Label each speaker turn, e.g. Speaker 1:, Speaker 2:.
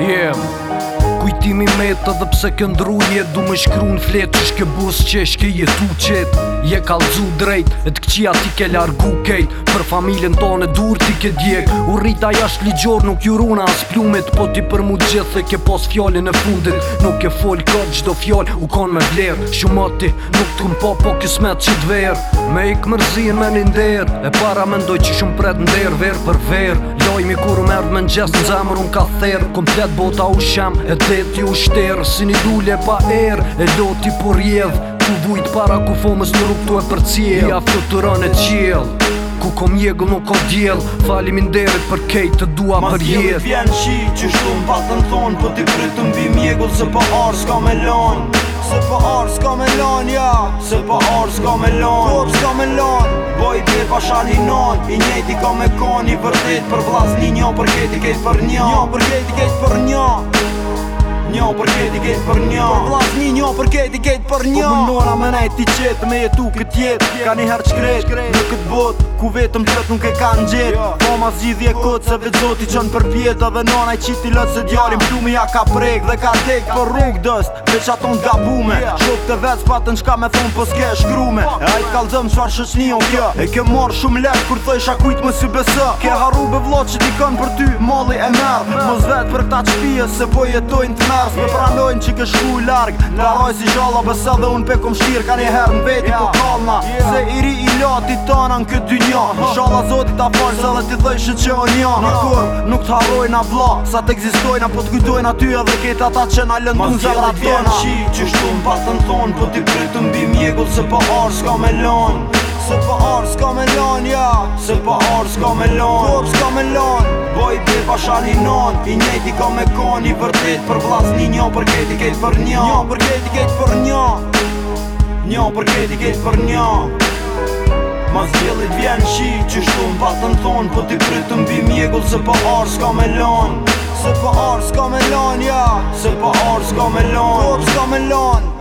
Speaker 1: Yeah. Kujtimi meta dhe pse këndru je Du me shkru në fletë që ke bus që shke jetu qet Je kalzu drejt e të këqia ti ke largu kejt Për familjen tonë e dur ti ke djekë U rrita jasht ligjorë, nuk ju runa as plumet Po ti për mu gjithë dhe ke pos fjallin e fundit Nuk ke fol këtë gjdo fjallë u konë me vlerë Shumë ati nuk të këmpo po, po kës të që të ver Me i këmërzin me një E para mendoj që shumë pret në ver për ver loj mi kur më erdhë me në gjestë Zemër unë ka therë Komplet bota u shem E deti u shterë Si një dule pa erë E do t'i përjedhë po Ku vujtë para ku fomës në ruptu e për cilë Ja fëtë të rënë e qilë, Ku kom jegë nuk kom djelë Falimin derit për kejtë të dua Mas për jetë Mas jelë i vjenë qi që shumë pasë thonë Po t'i prytë të mbim jegë Se po arë s'ka me lonë
Speaker 2: po orë s'ka me lon Kurë s'ka me lon Boj bje pa i hinonë I njeti ka me koni vërdit për vlasni Njo për keti për njo Njo për keti kejt për njo njo për këti këtë për njo Vlas një njo për këti këtë për njo Po mënora me nejt ti qëtë me jetu këtë jetë Ka një herë qkret në këtë botë Ku vetëm qëtë nuk e ka në gjithë jo. Po ma zgjidhi e po, këtë se po, vetë zoti po. qënë për vjetë Dhe nona i qiti lëtë se djarim plume ja ka prekë Dhe ka tekë për rrugë dëst Veç aton të gabume Shok të vetë spatën qka me thonë po s'ke shkrume E ajtë kalë dëmë qfar shëshni o kjo E kjo morë shumë lekë kur thëj shakujt më si besë Ke harru be vlo që ti kënë për ty Molli e merë Mos vetë për ta qpijës se po jetojnë të mas Me pranojnë që kesh ku i largë Në arroj si gjalla bësa dhe unë pe kom shtirë Ka një herë në veti po kalma Se i ri i lati tana në këtë dy nja Në shala zoti ta falj sa dhe ti dhejshë që o një Në kur nuk të arroj në vla Sa të egzistojnë a po të kujdojnë aty e dhe kete ata që na lëndun zë vratona Mas jeli pjerë qi që shtu në pasën thonë Po ti pritë mbi mjegull se po arë s'ka me lonë Se pa po arë s'ka me lan, ja Se pa po arë s'ka me lan Kop s'ka me lan Boj i dhe pa shani non I njeti ka me kon I vërtit për vlas një një për keti kejt për një Njo për keti kejt për një Njo për keti kejt për një Ma vjen qi që shtu më patën thon Po t'i krytë mbi mjegull se pa po arë s'ka me lan Se pa arë s'ka me lan, ja Se pa arë s'ka me lan Kop s'ka me lan